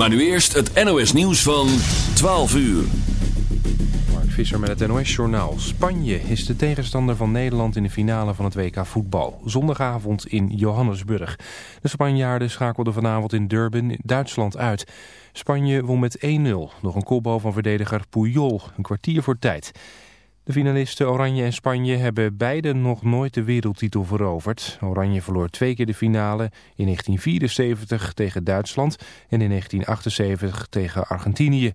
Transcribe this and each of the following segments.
Maar nu eerst het NOS nieuws van 12 uur. Mark Visser met het NOS Journaal. Spanje is de tegenstander van Nederland in de finale van het WK voetbal. Zondagavond in Johannesburg. De Spanjaarden schakelden vanavond in Durban, Duitsland uit. Spanje won met 1-0 door een kopbal van verdediger Puyol, een kwartier voor tijd. De finalisten Oranje en Spanje hebben beide nog nooit de wereldtitel veroverd. Oranje verloor twee keer de finale in 1974 tegen Duitsland en in 1978 tegen Argentinië.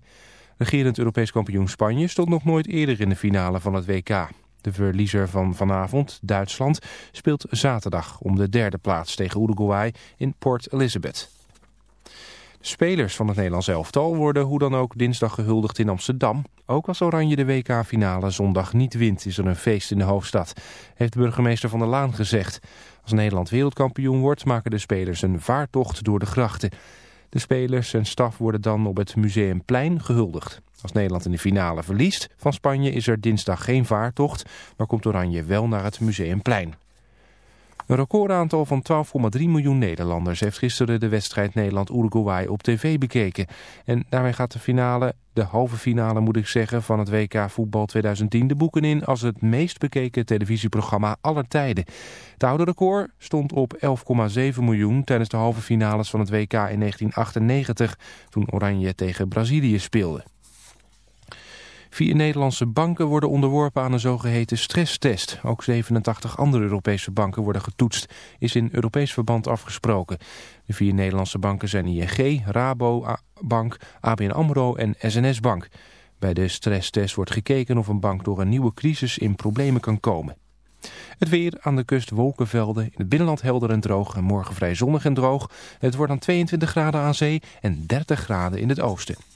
Regerend Europees kampioen Spanje stond nog nooit eerder in de finale van het WK. De verliezer van vanavond, Duitsland, speelt zaterdag om de derde plaats tegen Uruguay in Port Elizabeth. Spelers van het Nederlands elftal worden hoe dan ook dinsdag gehuldigd in Amsterdam. Ook als Oranje de WK-finale zondag niet wint is er een feest in de hoofdstad, heeft burgemeester Van der Laan gezegd. Als Nederland wereldkampioen wordt maken de spelers een vaartocht door de grachten. De spelers en staf worden dan op het Museumplein gehuldigd. Als Nederland in de finale verliest van Spanje is er dinsdag geen vaartocht, maar komt Oranje wel naar het Museumplein. Een recordaantal van 12,3 miljoen Nederlanders heeft gisteren de wedstrijd Nederland-Uruguay op tv bekeken. En daarmee gaat de finale, de halve finale moet ik zeggen, van het WK Voetbal 2010 de boeken in als het meest bekeken televisieprogramma aller tijden. Het oude record stond op 11,7 miljoen tijdens de halve finales van het WK in 1998, toen Oranje tegen Brazilië speelde. Vier Nederlandse banken worden onderworpen aan een zogeheten stresstest. Ook 87 andere Europese banken worden getoetst, is in Europees verband afgesproken. De vier Nederlandse banken zijn ING, Rabobank, ABN AMRO en SNS Bank. Bij de stresstest wordt gekeken of een bank door een nieuwe crisis in problemen kan komen. Het weer aan de kust wolkenvelden, in het binnenland helder en droog en morgen vrij zonnig en droog. Het wordt dan 22 graden aan zee en 30 graden in het oosten.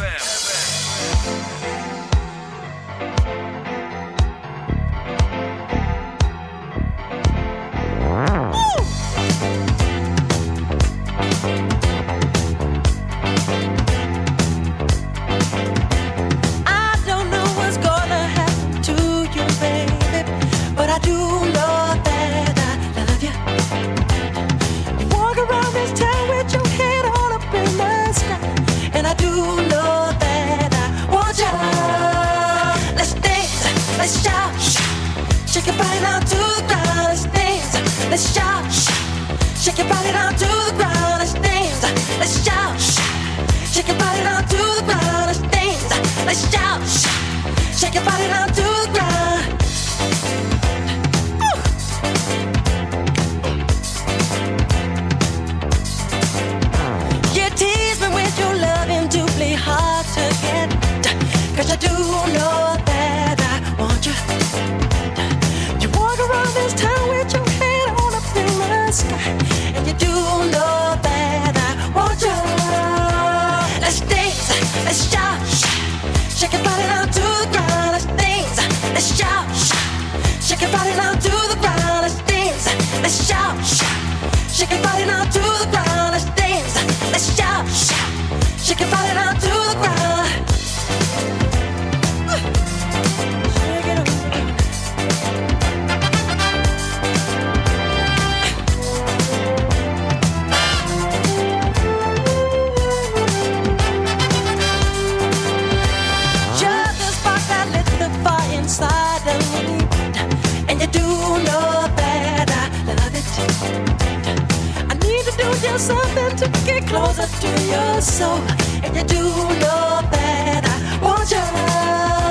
something to get closer to your soul. And you do know that I want you.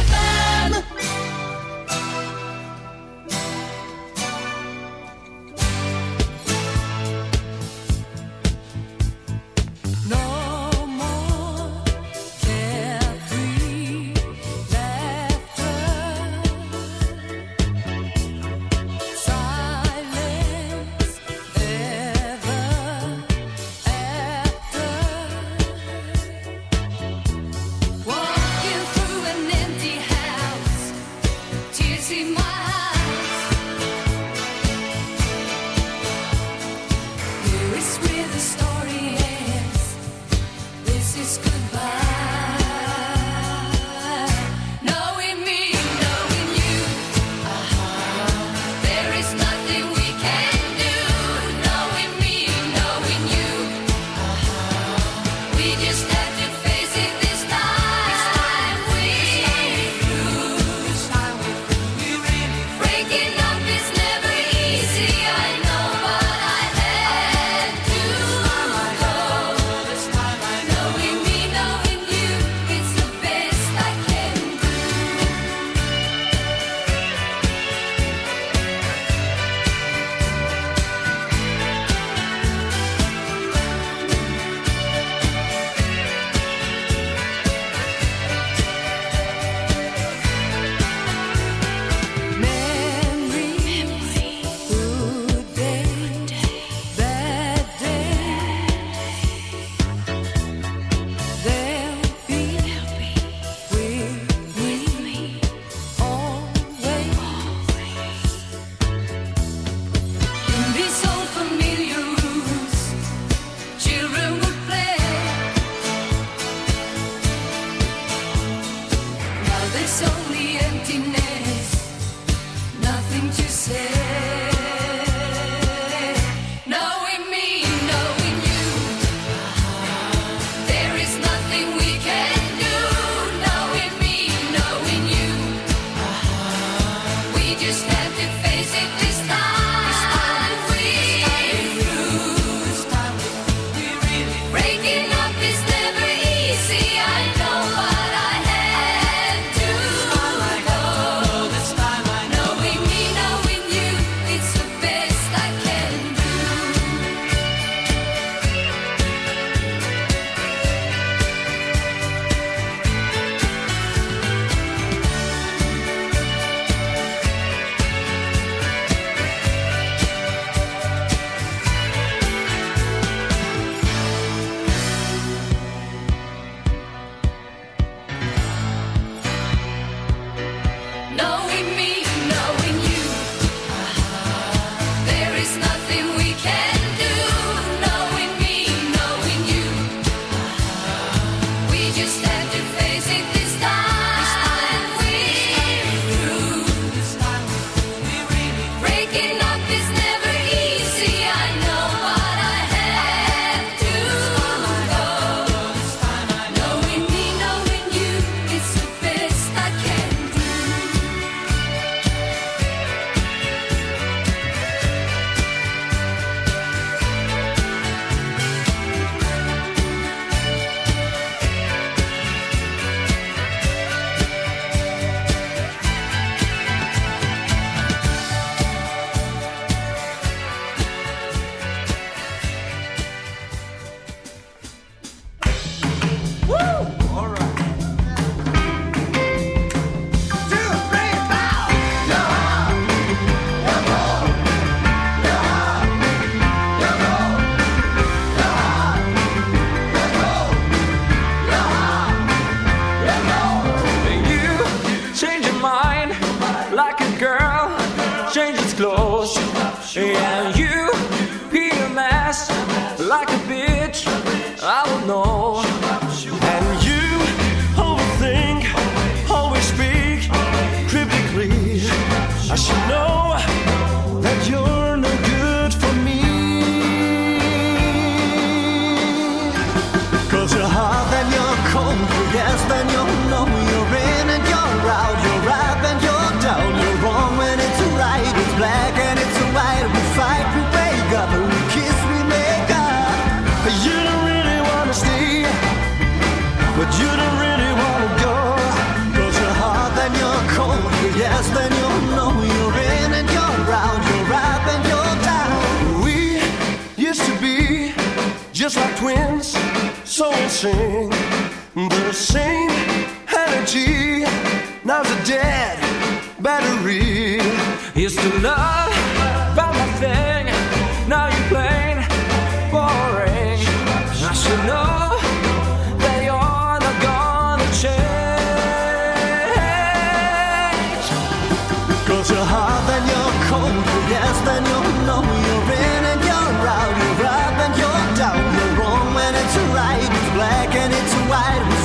so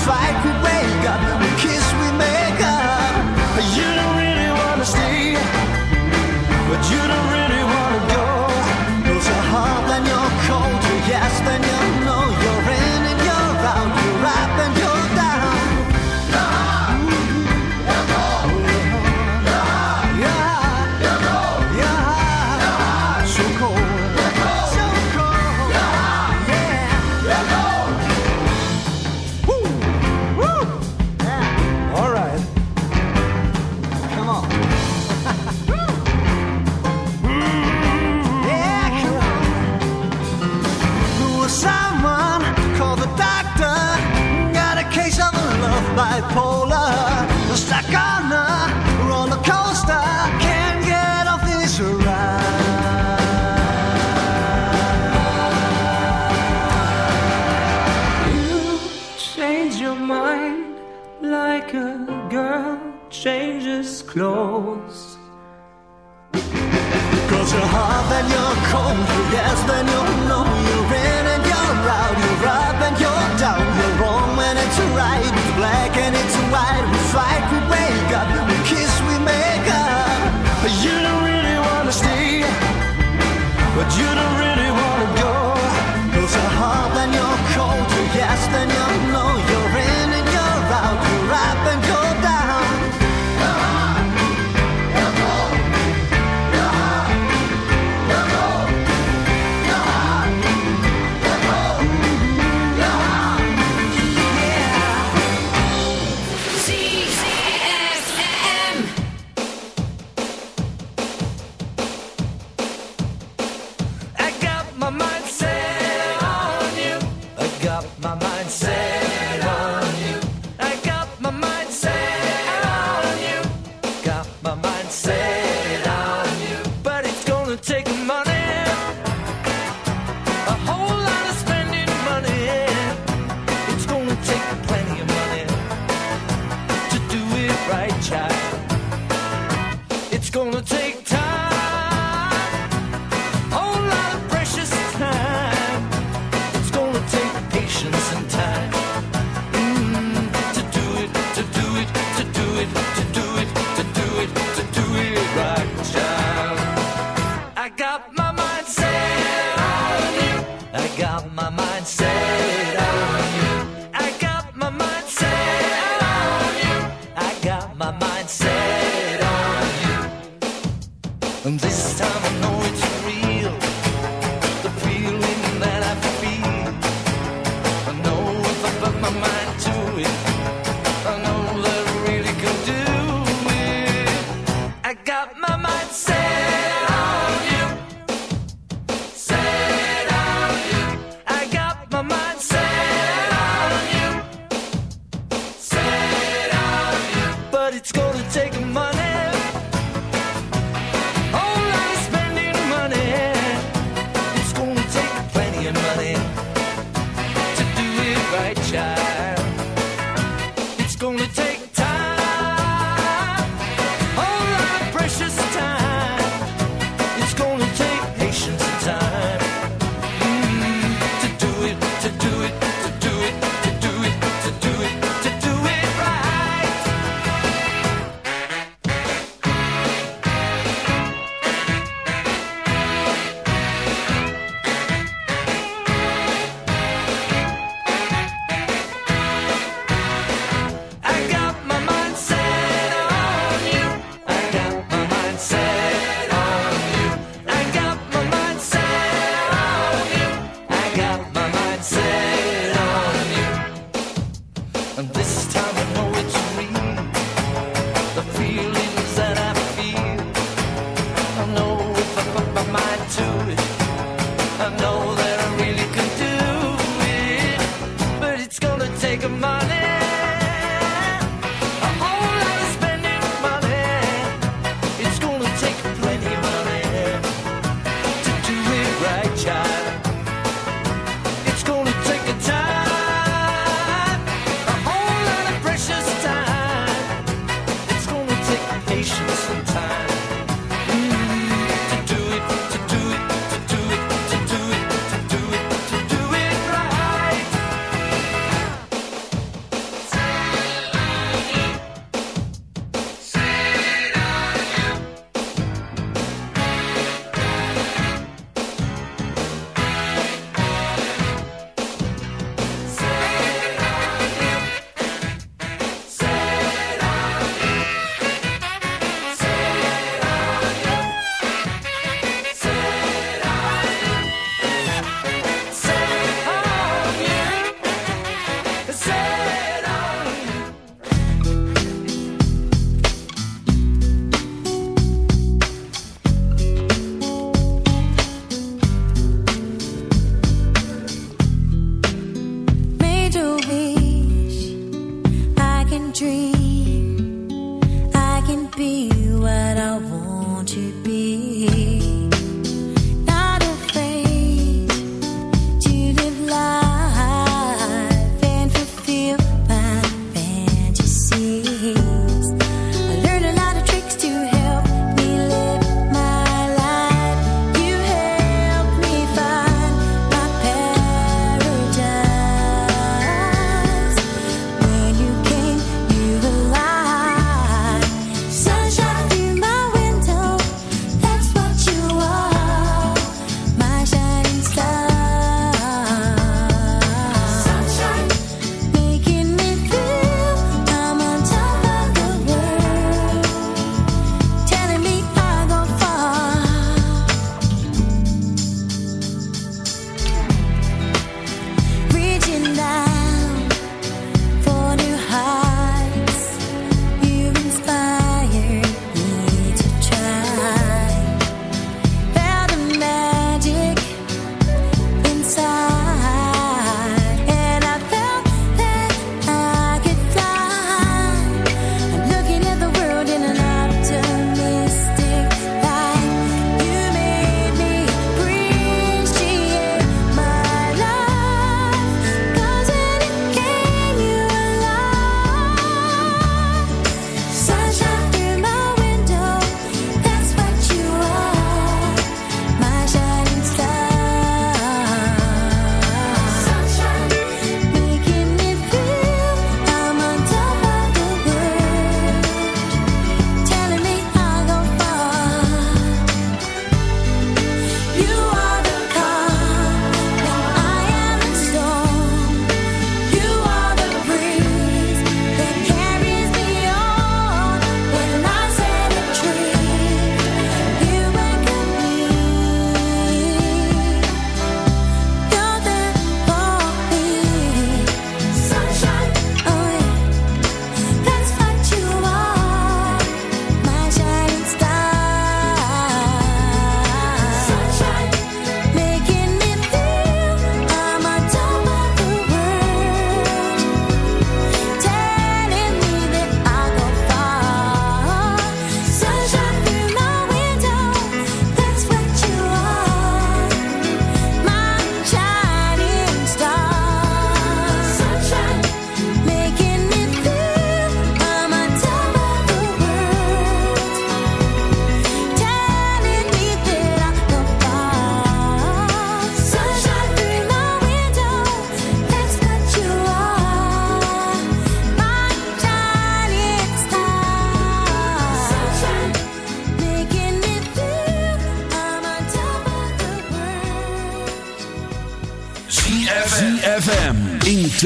fight,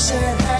said,